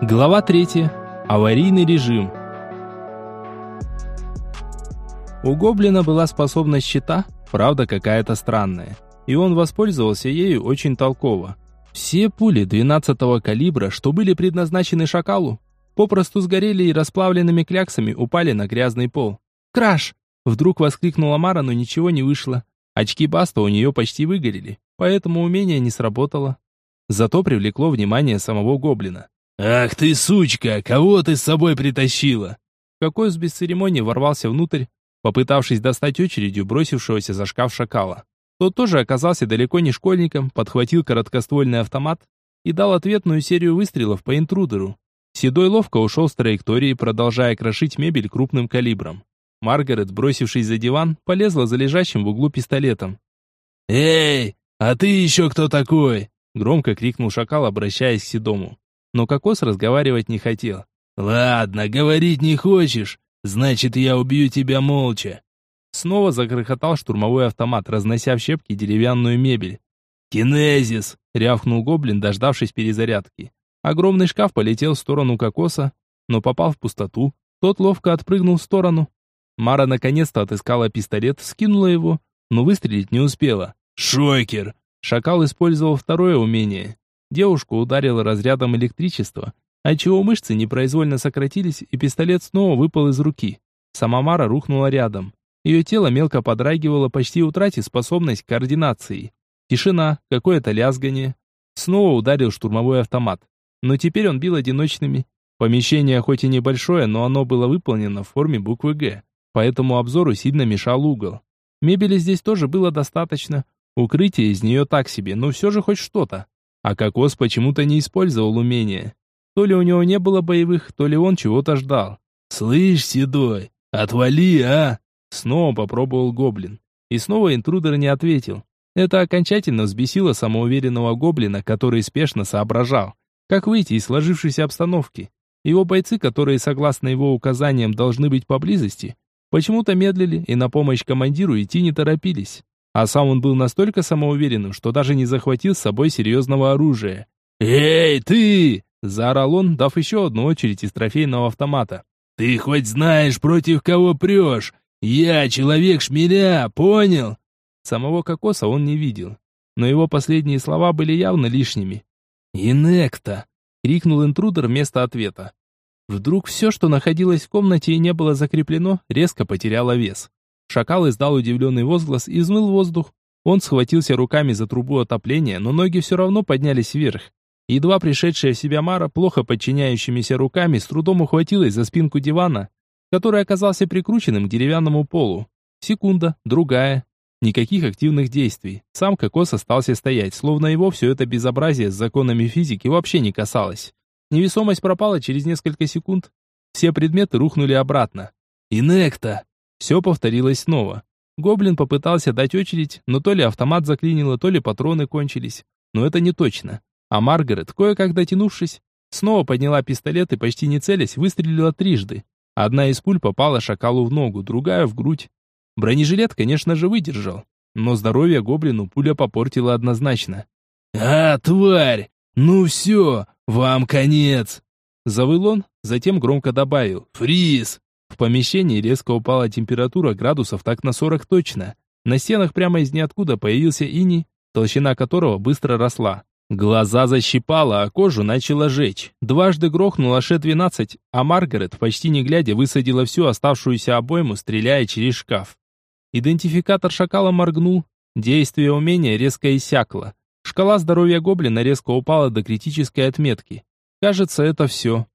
Глава 3. Аварийный режим. У гоблина была способность щита, правда какая-то странная, и он воспользовался ею очень толково. Все пули 12-го калибра, что были предназначены шакалу, попросту сгорели и расплавленными кляксами упали на грязный пол. «Краш!» — вдруг воскликнула Мара, но ничего не вышло. Очки Баста у нее почти выгорели, поэтому умение не сработало. Зато привлекло внимание самого гоблина. «Ах ты, сучка, кого ты с собой притащила?» Какой с бесцеремонии ворвался внутрь, попытавшись достать очередью бросившегося за шкаф шакала. Тот тоже оказался далеко не школьником, подхватил короткоствольный автомат и дал ответную серию выстрелов по интрудеру. Седой ловко ушел с траектории, продолжая крошить мебель крупным калибром. Маргарет, бросившись за диван, полезла за лежащим в углу пистолетом. «Эй, а ты еще кто такой?» Громко крикнул шакал, обращаясь к Седому но Кокос разговаривать не хотел. «Ладно, говорить не хочешь, значит, я убью тебя молча». Снова загрохотал штурмовой автомат, разнося в щепки деревянную мебель. «Кинезис!» — рявкнул гоблин, дождавшись перезарядки. Огромный шкаф полетел в сторону Кокоса, но попал в пустоту. Тот ловко отпрыгнул в сторону. Мара наконец-то отыскала пистолет, скинула его, но выстрелить не успела. «Шокер!» Шакал использовал второе умение. Девушку ударило разрядом электричества, отчего мышцы непроизвольно сократились, и пистолет снова выпал из руки. Сама Мара рухнула рядом. Ее тело мелко подрагивало, почти утратив способность к координации. Тишина, какое-то лязгание. Снова ударил штурмовой автомат. Но теперь он бил одиночными. Помещение хоть и небольшое, но оно было выполнено в форме буквы «Г», поэтому обзору сильно мешал угол. Мебели здесь тоже было достаточно. Укрытие из нее так себе, но все же хоть что-то. А Кокос почему-то не использовал умения. То ли у него не было боевых, то ли он чего-то ждал. «Слышь, Седой, отвали, а!» Снова попробовал Гоблин. И снова интрудер не ответил. Это окончательно взбесило самоуверенного Гоблина, который спешно соображал, как выйти из сложившейся обстановки. Его бойцы, которые, согласно его указаниям, должны быть поблизости, почему-то медлили и на помощь командиру идти не торопились. А сам он был настолько самоуверенным, что даже не захватил с собой серьезного оружия. «Эй, ты!» – заорал он, дав еще одну очередь из трофейного автомата. «Ты хоть знаешь, против кого прешь? Я человек шмеля, понял?» Самого кокоса он не видел, но его последние слова были явно лишними. «Инекта!» — крикнул интрудер вместо ответа. Вдруг все, что находилось в комнате и не было закреплено, резко потеряло вес. Шакал издал удивленный возглас и взмыл воздух. Он схватился руками за трубу отопления, но ноги все равно поднялись вверх. Едва пришедшая в себя Мара, плохо подчиняющимися руками, с трудом ухватилась за спинку дивана, который оказался прикрученным к деревянному полу. Секунда, другая. Никаких активных действий. Сам кокос остался стоять, словно его все это безобразие с законами физики вообще не касалось. Невесомость пропала через несколько секунд. Все предметы рухнули обратно. «Инекта!» Все повторилось снова. Гоблин попытался дать очередь, но то ли автомат заклинило, то ли патроны кончились. Но это не точно. А Маргарет, кое-как дотянувшись, снова подняла пистолет и почти не целясь, выстрелила трижды. Одна из пуль попала шакалу в ногу, другая в грудь. Бронежилет, конечно же, выдержал, но здоровье гоблину пуля попортила однозначно. «А, тварь! Ну все, вам конец!» Завыл он, затем громко добавил «Фриз!» В помещении резко упала температура градусов так на 40 точно. На стенах прямо из ниоткуда появился иней, толщина которого быстро росла. Глаза защипало, а кожу начало жечь. Дважды грохнула Ш-12, а Маргарет, почти не глядя, высадила всю оставшуюся обойму, стреляя через шкаф. Идентификатор шакала моргнул. Действие умения резко иссякло. Шкала здоровья гоблина резко упала до критической отметки. Кажется, это все.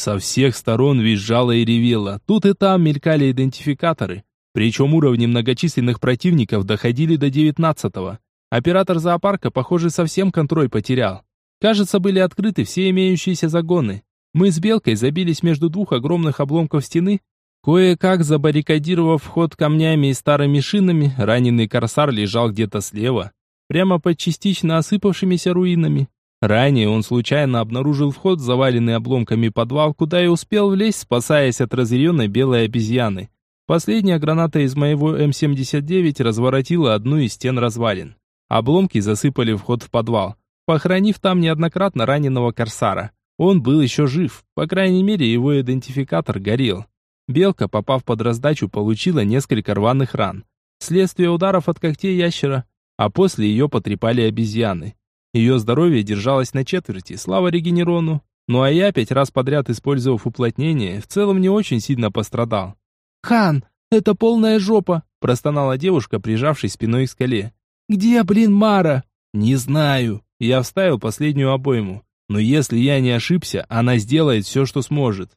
Со всех сторон визжало и ревело. Тут и там мелькали идентификаторы. Причем уровни многочисленных противников доходили до девятнадцатого. Оператор зоопарка, похоже, совсем контроль потерял. Кажется, были открыты все имеющиеся загоны. Мы с Белкой забились между двух огромных обломков стены, кое-как забаррикадировав вход камнями и старыми шинами, раненый корсар лежал где-то слева, прямо под частично осыпавшимися руинами. Ранее он случайно обнаружил вход, заваленный обломками подвал, куда и успел влезть, спасаясь от разъяренной белой обезьяны. Последняя граната из моего М-79 разворотила одну из стен развалин. Обломки засыпали вход в подвал. похоронив там неоднократно раненого корсара. Он был еще жив, по крайней мере его идентификатор горел. Белка, попав под раздачу, получила несколько рваных ран. Следствие ударов от когтей ящера, а после ее потрепали обезьяны. Ее здоровье держалось на четверти, слава регенерону. Ну а я, пять раз подряд использовав уплотнение, в целом не очень сильно пострадал. «Хан, это полная жопа!» – простонала девушка, прижавшись спиной к скале. «Где, блин, Мара?» «Не знаю». Я вставил последнюю обойму. Но если я не ошибся, она сделает все, что сможет.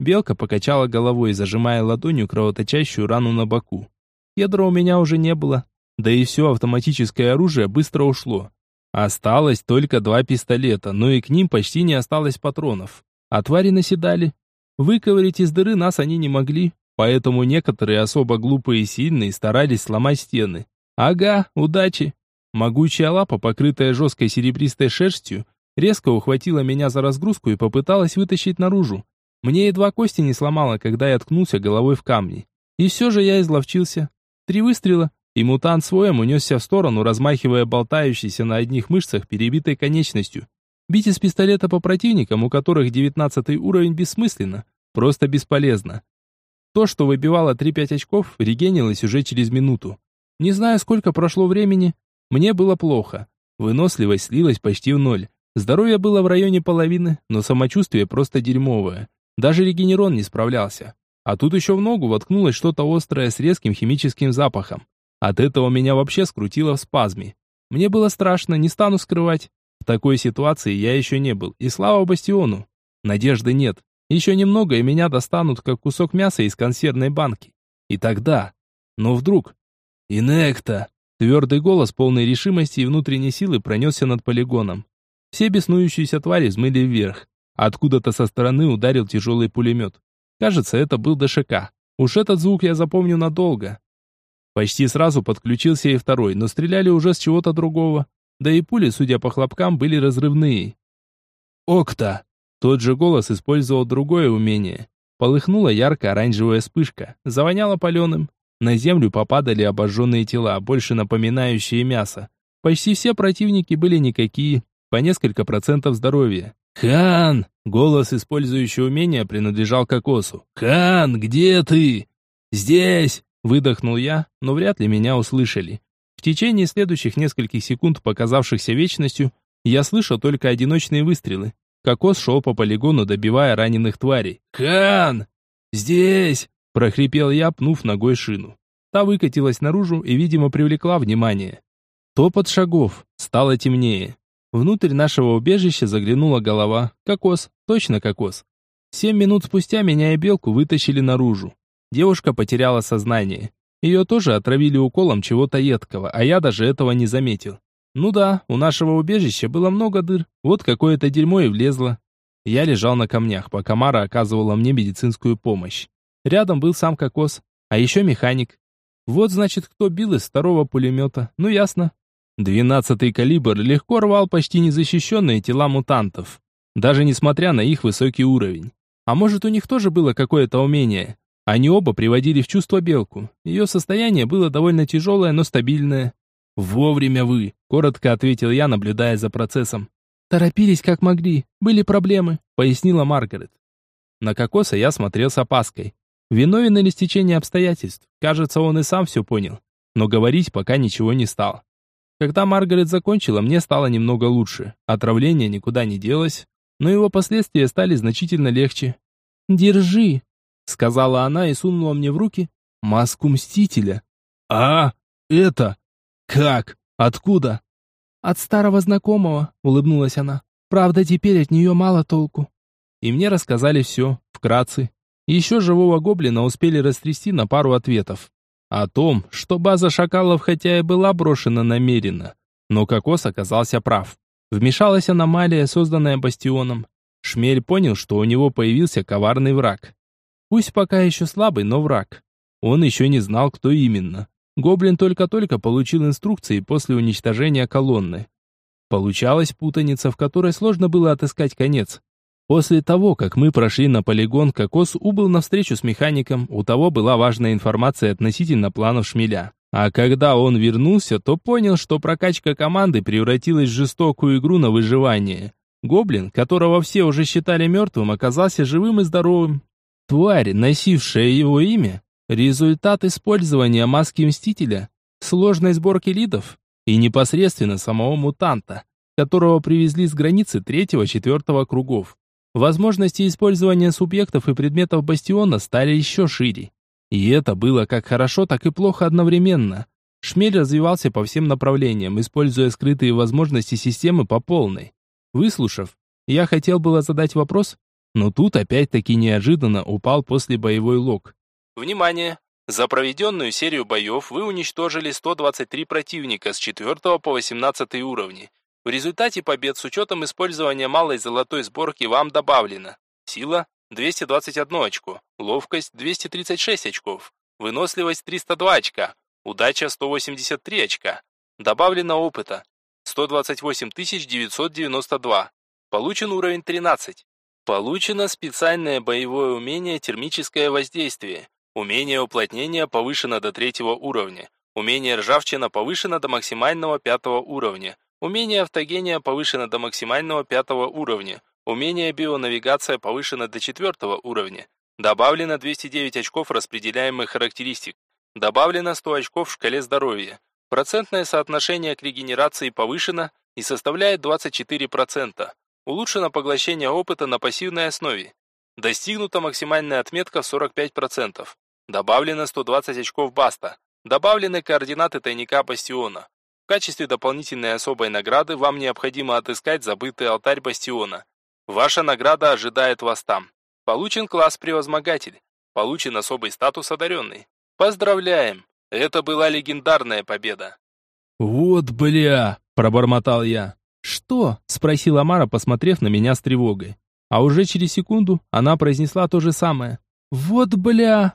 Белка покачала головой, зажимая ладонью кровоточащую рану на боку. Ядра у меня уже не было, да и все автоматическое оружие быстро ушло. Осталось только два пистолета, но и к ним почти не осталось патронов. А твари наседали. Выковырить из дыры нас они не могли, поэтому некоторые особо глупые и сильные старались сломать стены. Ага, удачи. Могучая лапа, покрытая жесткой серебристой шерстью, резко ухватила меня за разгрузку и попыталась вытащить наружу. Мне едва кости не сломало, когда я ткнулся головой в камни. И все же я изловчился. Три выстрела, и мутант своем унесся в сторону, размахивая болтающейся на одних мышцах перебитой конечностью. Бить из пистолета по противникам, у которых девятнадцатый уровень, бессмысленно, просто бесполезно. То, что выбивало 3-5 очков, регенилось уже через минуту. Не знаю, сколько прошло времени, мне было плохо. Выносливость слилась почти в ноль. Здоровье было в районе половины, но самочувствие просто дерьмовое. Даже регенерон не справлялся. А тут еще в ногу воткнулось что-то острое с резким химическим запахом. От этого меня вообще скрутило в спазме. Мне было страшно, не стану скрывать. В такой ситуации я еще не был, и слава Бастиону. Надежды нет. Еще немного, и меня достанут, как кусок мяса из консервной банки. И тогда... Но вдруг... «Инекта!» Твердый голос, полной решимости и внутренней силы, пронесся над полигоном. Все беснующиеся твари взмыли вверх. Откуда-то со стороны ударил тяжелый пулемет. Кажется, это был ДШК. Уж этот звук я запомню надолго. Почти сразу подключился и второй, но стреляли уже с чего-то другого. Да и пули, судя по хлопкам, были разрывные. «Окта!» Тот же голос использовал другое умение. Полыхнула ярко-оранжевая вспышка, завоняло паленым. На землю попадали обожженные тела, больше напоминающие мясо. Почти все противники были никакие, по несколько процентов здоровья. «Хан!» — голос, использующий умение, принадлежал Кокосу. «Хан, где ты?» «Здесь!» — выдохнул я, но вряд ли меня услышали. В течение следующих нескольких секунд, показавшихся вечностью, я слышал только одиночные выстрелы. Кокос шел по полигону, добивая раненых тварей. «Хан! Здесь!» прохрипел я, пнув ногой шину. Та выкатилась наружу и, видимо, привлекла внимание. Топот шагов. Стало темнее. Внутрь нашего убежища заглянула голова. Кокос. Точно кокос. Семь минут спустя меня и белку вытащили наружу. Девушка потеряла сознание. Ее тоже отравили уколом чего-то едкого, а я даже этого не заметил. Ну да, у нашего убежища было много дыр. Вот какое-то дерьмо и влезло. Я лежал на камнях, пока Мара оказывала мне медицинскую помощь. Рядом был сам Кокос, а еще механик. Вот значит, кто бил из второго пулемета. Ну ясно. Двенадцатый калибр легко рвал почти незащищенные тела мутантов, даже несмотря на их высокий уровень. А может, у них тоже было какое-то умение? Они оба приводили в чувство белку. Ее состояние было довольно тяжелое, но стабильное. «Вовремя вы», — коротко ответил я, наблюдая за процессом. «Торопились как могли, были проблемы», — пояснила Маргарет. На Кокоса я смотрел с опаской. Виновен или стечение обстоятельств? Кажется, он и сам все понял. Но говорить пока ничего не стал. Когда Маргарет закончила, мне стало немного лучше. Отравление никуда не делось, но его последствия стали значительно легче. «Держи», — сказала она и сунула мне в руки маску Мстителя. «А, это? Как? Откуда?» «От старого знакомого», — улыбнулась она. «Правда, теперь от нее мало толку». И мне рассказали все, вкратце, еще живого гоблина успели растрясти на пару ответов. О том, что база шакалов хотя и была брошена намеренно, но Кокос оказался прав. Вмешалась аномалия, созданная бастионом. Шмель понял, что у него появился коварный враг. Пусть пока еще слабый, но враг. Он еще не знал, кто именно. Гоблин только-только получил инструкции после уничтожения колонны. Получалась путаница, в которой сложно было отыскать конец. После того, как мы прошли на полигон, Кокос убыл на встречу с механиком, у того была важная информация относительно планов шмеля. А когда он вернулся, то понял, что прокачка команды превратилась в жестокую игру на выживание. Гоблин, которого все уже считали мертвым, оказался живым и здоровым. Тварь, носившая его имя, результат использования маски Мстителя, сложной сборки лидов и непосредственно самого мутанта, которого привезли с границы третьего-четвертого кругов. Возможности использования субъектов и предметов бастиона стали еще шире. И это было как хорошо, так и плохо одновременно. Шмель развивался по всем направлениям, используя скрытые возможности системы по полной. Выслушав, я хотел было задать вопрос, но тут опять-таки неожиданно упал после боевой лог. Внимание! За проведенную серию боев вы уничтожили 123 противника с 4 по 18 уровни. В результате побед с учетом использования малой золотой сборки вам добавлено сила 221 очко, ловкость 236 очков, выносливость 302 очка, удача 183 очка. Добавлено опыта 128 992. Получен уровень 13. Получено специальное боевое умение термическое воздействие. Умение уплотнения повышено до третьего уровня. Умение ржавчина повышено до максимального пятого уровня. Умение автогения повышено до максимального пятого уровня. Умение бионавигация повышено до четвертого уровня. Добавлено 209 очков распределяемых характеристик. Добавлено 100 очков в шкале здоровья. Процентное соотношение к регенерации повышено и составляет 24%. Улучшено поглощение опыта на пассивной основе. Достигнута максимальная отметка в 45%. Добавлено 120 очков баста. Добавлены координаты тайника бастиона. В качестве дополнительной особой награды вам необходимо отыскать забытый алтарь бастиона. Ваша награда ожидает вас там. Получен класс превозмогатель. Получен особый статус одаренный. Поздравляем! Это была легендарная победа. Вот бля, пробормотал я. Что? спросила Мара, посмотрев на меня с тревогой. А уже через секунду она произнесла то же самое. Вот бля.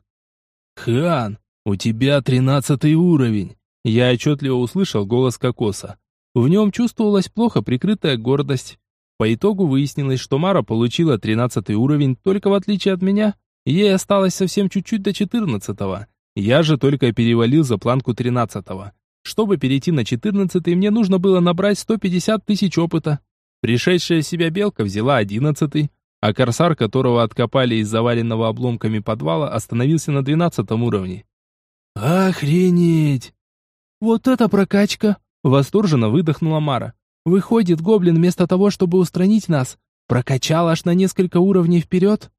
Хан, у тебя тринадцатый уровень. Я отчетливо услышал голос Кокоса. В нем чувствовалась плохо прикрытая гордость. По итогу выяснилось, что Мара получила 13 уровень, только в отличие от меня, ей осталось совсем чуть-чуть до 14 -го. Я же только перевалил за планку 13 -го. Чтобы перейти на 14 мне нужно было набрать 150 тысяч опыта. Пришедшая в себя белка взяла 11 а корсар, которого откопали из заваленного обломками подвала, остановился на 12 уровне. «Охренеть!» «Вот это прокачка!» — восторженно выдохнула Мара. Выходит, гоблин вместо того, чтобы устранить нас, прокачал аж на несколько уровней вперед?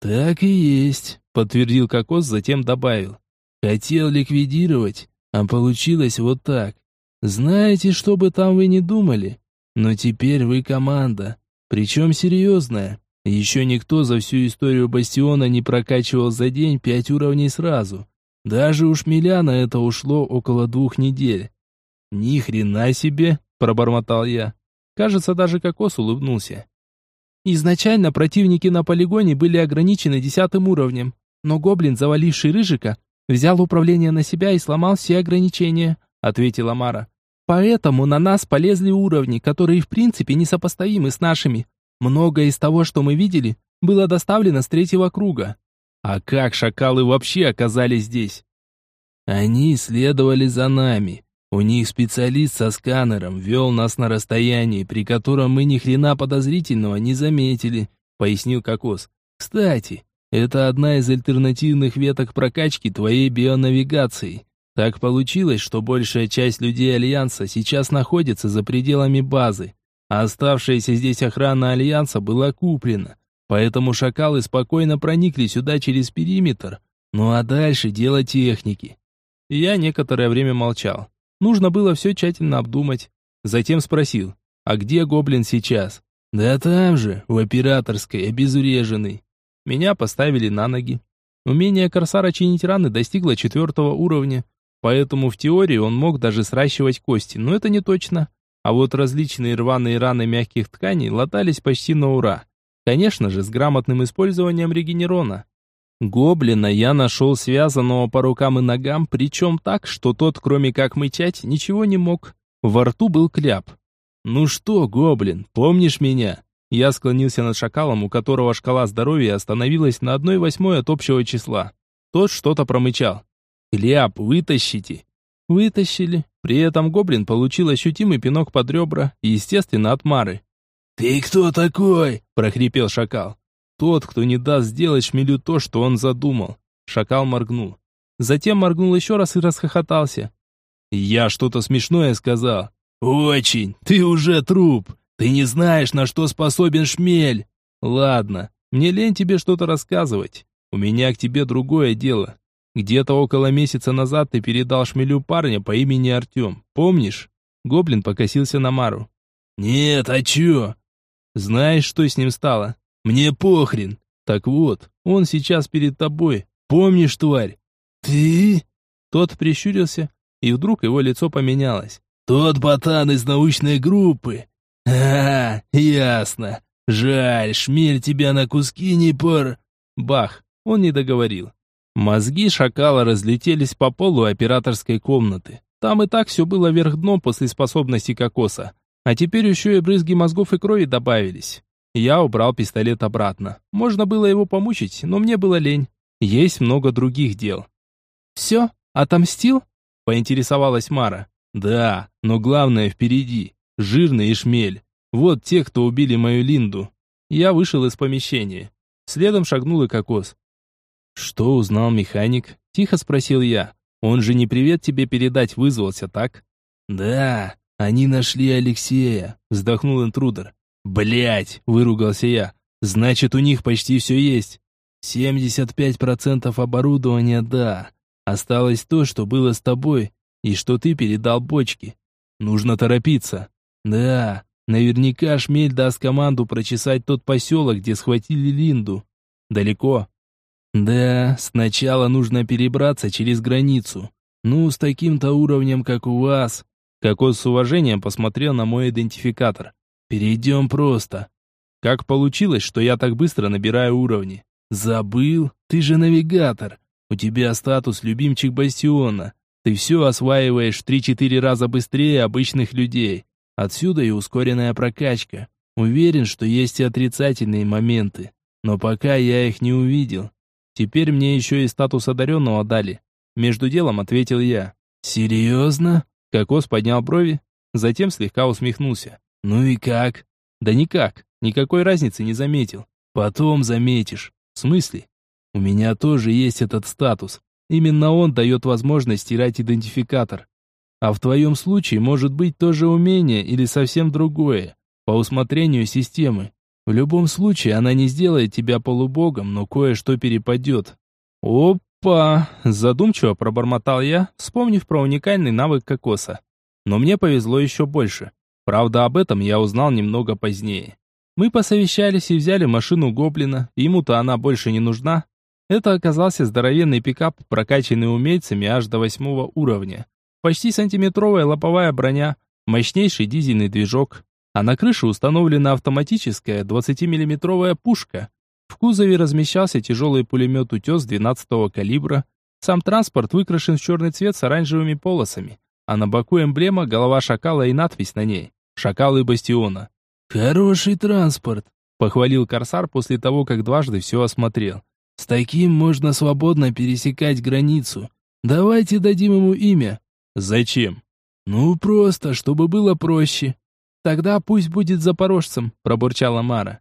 Так и есть, подтвердил Кокос, затем добавил. Хотел ликвидировать, а получилось вот так. Знаете, что бы там вы ни думали, но теперь вы команда, причем серьезная. Еще никто за всю историю Бастиона не прокачивал за день пять уровней сразу. Даже у Шмеля на это ушло около двух недель. Ни хрена себе, пробормотал я. Кажется, даже Кокос улыбнулся. Изначально противники на полигоне были ограничены десятым уровнем, но гоблин, заваливший Рыжика, взял управление на себя и сломал все ограничения, ответила Мара. Поэтому на нас полезли уровни, которые в принципе несопоставимы с нашими. Многое из того, что мы видели, было доставлено с третьего круга. А как шакалы вообще оказались здесь? Они следовали за нами, у них специалист со сканером вел нас на расстоянии, при котором мы ни хрена подозрительного не заметили, пояснил Кокос. Кстати, это одна из альтернативных веток прокачки твоей бионавигации. Так получилось, что большая часть людей Альянса сейчас находится за пределами базы, а оставшаяся здесь охрана Альянса была куплена. Поэтому шакалы спокойно проникли сюда через периметр. Ну а дальше дело техники. Я некоторое время молчал. Нужно было все тщательно обдумать. Затем спросил, а где гоблин сейчас? Да там же, в операторской, обезвреженный. Меня поставили на ноги. Умение корсара чинить раны достигло четвертого уровня, поэтому в теории он мог даже сращивать кости, но это не точно. А вот различные рваные раны мягких тканей латались почти на ура. Конечно же, с грамотным использованием регенерона. Гоблина я нашел связанного по рукам и ногам, причем так, что тот, кроме как мычать, ничего не мог. Во рту был кляп. «Ну что, гоблин, помнишь меня?» Я склонился над шакалом, у которого шкала здоровья остановилась на одной восьмой от общего числа. Тот что-то промычал. «Кляп, вытащите!» Вытащили. При этом гоблин получил ощутимый пинок под ребра естественно, от Мары. «Ты кто такой?» – прохрипел шакал. «Тот, кто не даст сделать шмелю то, что он задумал». Шакал моргнул. Затем моргнул еще раз и расхохотался. «Я что-то смешное сказал». «Очень! Ты уже труп! Ты не знаешь, на что способен шмель!» «Ладно, мне лень тебе что-то рассказывать. У меня к тебе другое дело. Где-то около месяца назад ты передал шмелю парня по имени Артем. Помнишь?» Гоблин покосился на Мару. «Нет, а чё?» «Знаешь, что с ним стало?» «Мне похрен». «Так вот, он сейчас перед тобой. Помнишь, тварь?» «Ты?» Тот прищурился, и вдруг его лицо поменялось. «Тот ботан из научной группы». «А, ясно. Жаль, шмель тебя на куски не пор...» Бах, он не договорил. Мозги шакала разлетелись по полу операторской комнаты. Там и так все было вверх дном после способности кокоса. А теперь еще и брызги мозгов и крови добавились. Я убрал пистолет обратно. Можно было его помучить, но мне было лень. Есть много других дел. «Все? Отомстил?» – поинтересовалась Мара. «Да, но главное впереди. Жирный и шмель. Вот те, кто убили мою Линду». Я вышел из помещения. Следом шагнул и кокос. «Что узнал механик?» – тихо спросил я. «Он же не привет тебе передать вызвался, так?» «Да, они нашли Алексея», – вздохнул интрудер. Блять, выругался я. «Значит, у них почти все есть». «75% оборудования, да. Осталось то, что было с тобой, и что ты передал бочке. Нужно торопиться». «Да, наверняка Шмель даст команду прочесать тот поселок, где схватили Линду. Далеко?» Да, сначала нужно перебраться через границу. Ну, с таким-то уровнем, как у вас. Кокос с уважением посмотрел на мой идентификатор. Перейдем просто. Как получилось, что я так быстро набираю уровни? Забыл? Ты же навигатор. У тебя статус любимчик бастиона. Ты все осваиваешь в 3-4 раза быстрее обычных людей. Отсюда и ускоренная прокачка. Уверен, что есть и отрицательные моменты. Но пока я их не увидел. Теперь мне еще и статус одаренного дали. Между делом ответил я. Серьезно? Кокос поднял брови, затем слегка усмехнулся. Ну и как? Да никак. Никакой разницы не заметил. Потом заметишь. В смысле? У меня тоже есть этот статус. Именно он дает возможность стирать идентификатор. А в твоем случае может быть тоже умение или совсем другое, по усмотрению системы. В любом случае, она не сделает тебя полубогом, но кое-что перепадет. Опа! Задумчиво пробормотал я, вспомнив про уникальный навык кокоса. Но мне повезло еще больше. Правда, об этом я узнал немного позднее. Мы посовещались и взяли машину Гоблина, ему-то она больше не нужна. Это оказался здоровенный пикап, прокачанный умельцами аж до восьмого уровня. Почти сантиметровая лобовая броня, мощнейший дизельный движок, а на крыше установлена автоматическая 20-миллиметровая пушка. В кузове размещался тяжелый пулемет «Утес» 12-го калибра. Сам транспорт выкрашен в черный цвет с оранжевыми полосами, а на боку эмблема голова шакала и надпись на ней «Шакалы Бастиона». «Хороший транспорт», — похвалил Корсар после того, как дважды все осмотрел. «С таким можно свободно пересекать границу. Давайте дадим ему имя». «Зачем?» «Ну, просто, чтобы было проще. «Тогда пусть будет запорожцем», — пробурчала Мара.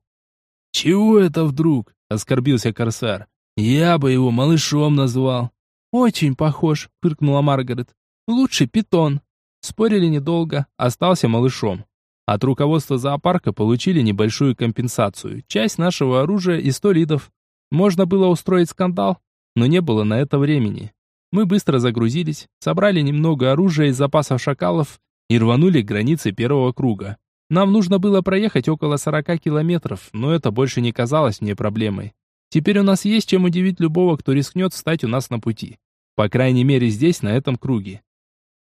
«Чего это вдруг?» — оскорбился Корсар. «Я бы его малышом назвал». «Очень похож», — фыркнула Маргарет. «Лучше питон». Спорили недолго, остался малышом. От руководства зоопарка получили небольшую компенсацию, часть нашего оружия и сто лидов. Можно было устроить скандал, но не было на это времени. Мы быстро загрузились, собрали немного оружия из запасов шакалов и рванули к границе первого круга. Нам нужно было проехать около 40 километров, но это больше не казалось мне проблемой. Теперь у нас есть чем удивить любого, кто рискнет встать у нас на пути. По крайней мере здесь, на этом круге.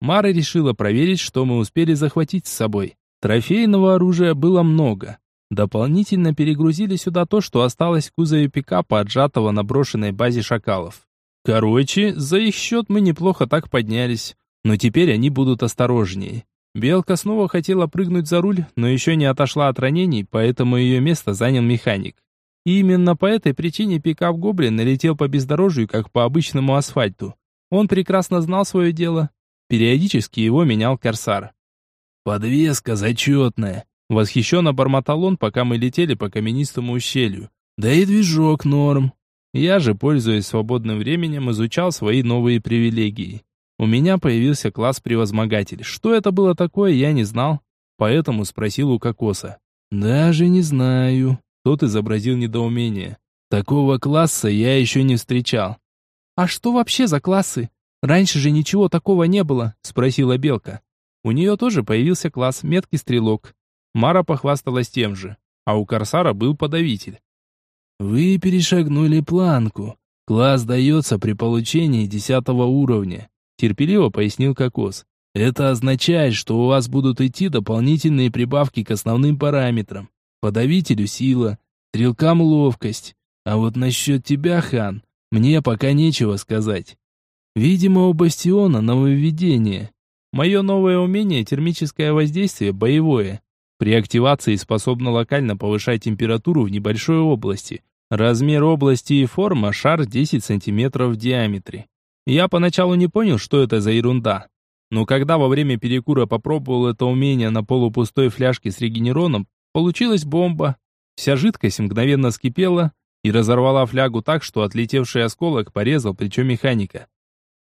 Мара решила проверить, что мы успели захватить с собой. Трофейного оружия было много. Дополнительно перегрузили сюда то, что осталось в кузове пикапа, отжатого на брошенной базе шакалов. Короче, за их счет мы неплохо так поднялись. Но теперь они будут осторожнее. Белка снова хотела прыгнуть за руль, но еще не отошла от ранений, поэтому ее место занял механик. И именно по этой причине пикап Гоблин налетел по бездорожью, как по обычному асфальту. Он прекрасно знал свое дело. Периодически его менял корсар. «Подвеска зачетная!» Восхищенно бормотал он, пока мы летели по каменистому ущелью. «Да и движок норм!» Я же, пользуясь свободным временем, изучал свои новые привилегии. У меня появился класс превозмогатель. Что это было такое, я не знал. Поэтому спросил у Кокоса. «Даже не знаю». Тот изобразил недоумение. «Такого класса я еще не встречал». «А что вообще за классы? Раньше же ничего такого не было», спросила Белка. У нее тоже появился класс меткий стрелок. Мара похвасталась тем же, а у Корсара был подавитель. «Вы перешагнули планку. Класс дается при получении десятого уровня», терпеливо пояснил Кокос. «Это означает, что у вас будут идти дополнительные прибавки к основным параметрам. Подавителю сила, стрелкам ловкость. А вот насчет тебя, Хан, мне пока нечего сказать. Видимо, у Бастиона нововведение. Мое новое умение – термическое воздействие, боевое. При активации способно локально повышать температуру в небольшой области. Размер области и форма – шар 10 см в диаметре. Я поначалу не понял, что это за ерунда. Но когда во время перекура попробовал это умение на полупустой фляжке с регенероном, получилась бомба. Вся жидкость мгновенно вскипела и разорвала флягу так, что отлетевший осколок порезал плечо механика.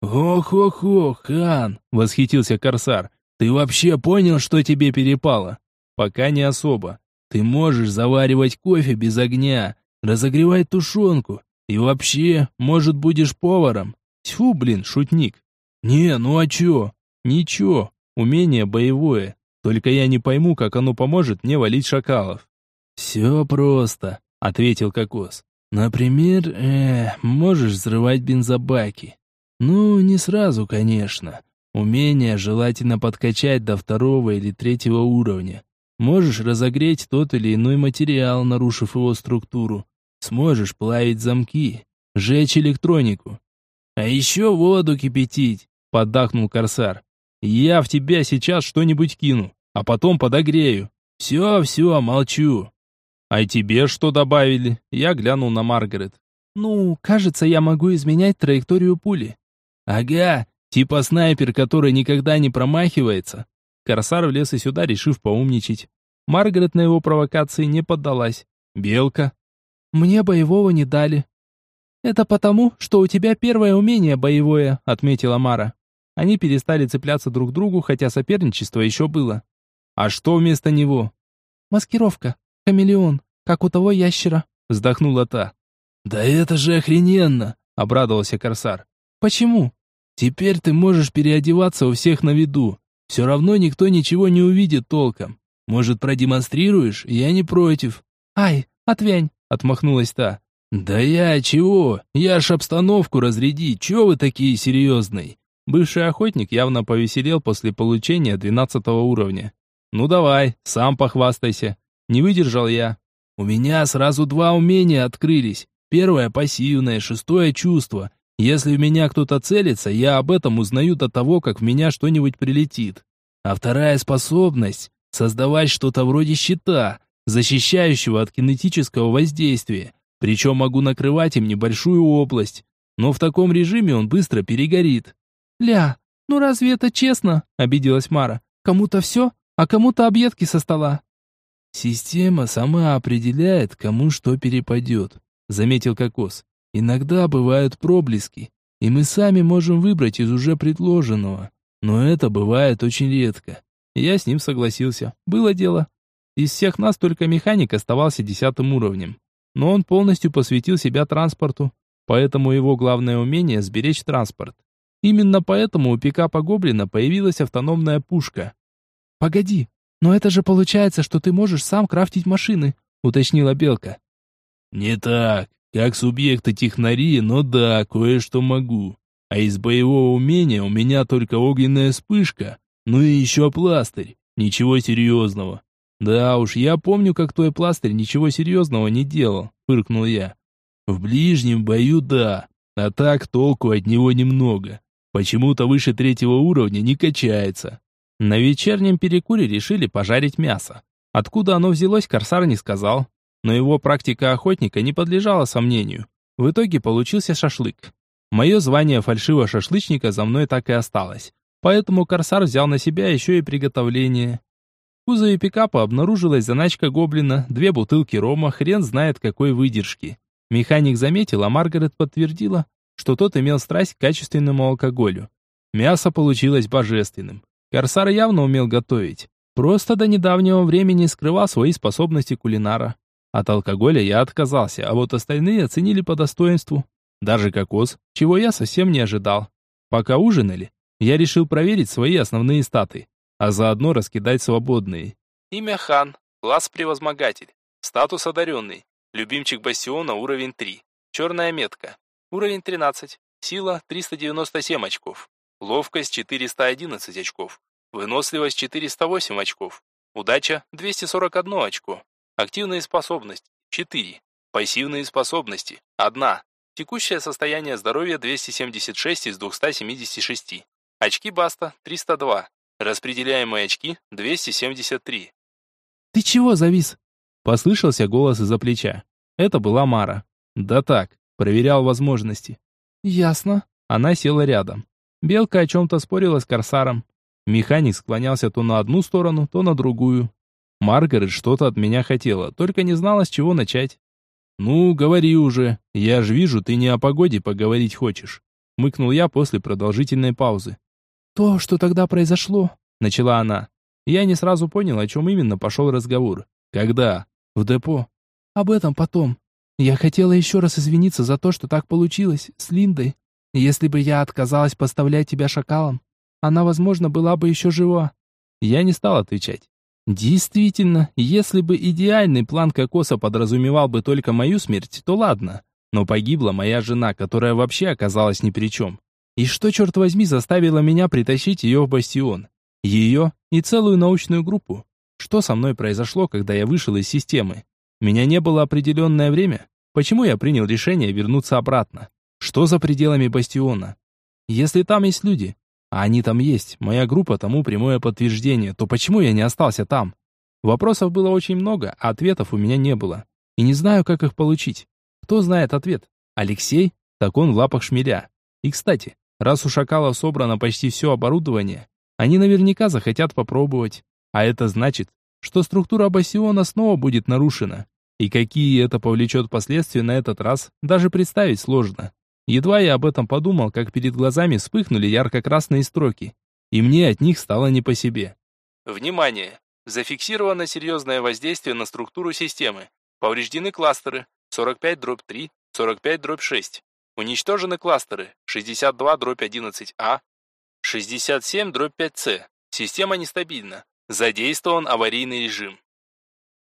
«Ох-ох-ох, хан!» — восхитился Корсар. «Ты вообще понял, что тебе перепало?» «Пока не особо. Ты можешь заваривать кофе без огня, разогревать тушенку. И вообще, может, будешь поваром?» «Тьфу, блин, шутник!» «Не, ну а чё?» «Ничего, умение боевое. Только я не пойму, как оно поможет мне валить шакалов». «Все просто», — ответил Кокос. «Например, э, можешь взрывать бензобаки. Ну, не сразу, конечно. Умение желательно подкачать до второго или третьего уровня. Можешь разогреть тот или иной материал, нарушив его структуру. Сможешь плавить замки, жечь электронику. А еще воду кипятить, поддакнул Корсар. Я в тебя сейчас что-нибудь кину, а потом подогрею. Все, все, молчу. А тебе что добавили? Я глянул на Маргарет. Ну, кажется, я могу изменять траекторию пули. Ага, типа снайпер, который никогда не промахивается. Корсар влез и сюда, решив поумничать. Маргарет на его провокации не поддалась. Белка. Мне боевого не дали. Это потому, что у тебя первое умение боевое, отметила Мара. Они перестали цепляться друг к другу, хотя соперничество еще было. А что вместо него? Маскировка. Хамелеон, как у того ящера, вздохнула та. Да это же охрененно, обрадовался Корсар. Почему? Теперь ты можешь переодеваться у всех на виду. Все равно никто ничего не увидит толком. Может, продемонстрируешь? Я не против. Ай, отвянь, отмахнулась та. Да я чего? Я ж обстановку разрядить. Чего вы такие серьезные? Бывший охотник явно повеселел после получения двенадцатого уровня. Ну давай, сам похвастайся. Не выдержал я. У меня сразу два умения открылись. Первое пассивное, шестое чувство. Если в меня кто-то целится, я об этом узнаю до того, как в меня что-нибудь прилетит. А вторая способность — создавать что-то вроде щита, защищающего от кинетического воздействия. Причем могу накрывать им небольшую область. Но в таком режиме он быстро перегорит. «Ля, ну разве это честно?» — обиделась Мара. «Кому-то все, а кому-то объедки со стола». «Система сама определяет, кому что перепадет», — заметил Кокос. Иногда бывают проблески, и мы сами можем выбрать из уже предложенного. Но это бывает очень редко. Я с ним согласился. Было дело. Из всех нас только механик оставался десятым уровнем. Но он полностью посвятил себя транспорту, поэтому его главное умение – сберечь транспорт. Именно поэтому у пикапа Гоблина появилась автономная пушка. «Погоди, но это же получается, что ты можешь сам крафтить машины», – уточнила Белка. «Не так. Как субъекта технари, но да, кое-что могу. А из боевого умения у меня только огненная вспышка, ну и еще пластырь. Ничего серьезного. Да уж, я помню, как твой пластырь ничего серьезного не делал, фыркнул я. В ближнем бою да, а так толку от него немного. Почему-то выше третьего уровня не качается. На вечернем перекуре решили пожарить мясо. Откуда оно взялось, Корсар не сказал но его практика охотника не подлежала сомнению. В итоге получился шашлык. Мое звание фальшивого шашлычника за мной так и осталось. Поэтому Корсар взял на себя еще и приготовление. Кузове пикапа обнаружилась заначка гоблина, две бутылки рома, хрен знает какой выдержки. Механик заметил, а Маргарет подтвердила, что тот имел страсть к качественному алкоголю. Мясо получилось божественным. Корсар явно умел готовить. Просто до недавнего времени скрывал свои способности кулинара. От алкоголя я отказался, а вот остальные оценили по достоинству. Даже кокос, чего я совсем не ожидал. Пока ужинали, я решил проверить свои основные статы, а заодно раскидать свободные. Имя Хан, класс превозмогатель, статус одаренный, любимчик бастиона уровень 3, черная метка, уровень 13, сила 397 очков, ловкость 411 очков, Выносливость 408 очков. Удача 241 очко. Активные способности 4. Пассивные способности 1. Текущее состояние здоровья 276 из 276. Очки Баста 302. Распределяемые очки 273. «Ты чего завис?» Послышался голос из-за плеча. Это была Мара. «Да так, проверял возможности». «Ясно». Она села рядом. Белка о чем-то спорила с Корсаром. Механик склонялся то на одну сторону, то на другую. Маргарет что-то от меня хотела, только не знала, с чего начать. «Ну, говори уже. Я ж вижу, ты не о погоде поговорить хочешь», — мыкнул я после продолжительной паузы. «То, что тогда произошло», — начала она. Я не сразу понял, о чем именно пошел разговор. «Когда?» «В депо». «Об этом потом. Я хотела еще раз извиниться за то, что так получилось, с Линдой. Если бы я отказалась поставлять тебя шакалам, она, возможно, была бы еще жива. Я не стал отвечать. Действительно, если бы идеальный план Кокоса подразумевал бы только мою смерть, то ладно. Но погибла моя жена, которая вообще оказалась ни при чем. И что, черт возьми, заставило меня притащить ее в бастион? Ее и целую научную группу. Что со мной произошло, когда я вышел из системы? Меня не было определенное время. Почему я принял решение вернуться обратно? Что за пределами бастиона? Если там есть люди, а они там есть, моя группа тому прямое подтверждение, то почему я не остался там? Вопросов было очень много, а ответов у меня не было. И не знаю, как их получить. Кто знает ответ? Алексей? Так он в лапах шмеля. И, кстати, раз у шакалов собрано почти все оборудование, они наверняка захотят попробовать. А это значит, что структура бассиона снова будет нарушена. И какие это повлечет последствия на этот раз, даже представить сложно. Едва я об этом подумал, как перед глазами вспыхнули ярко-красные строки, и мне от них стало не по себе. Внимание! Зафиксировано серьезное воздействие на структуру системы. Повреждены кластеры 45-3, 45-6. Уничтожены кластеры 62-11А, 67-5С. Система нестабильна. Задействован аварийный режим.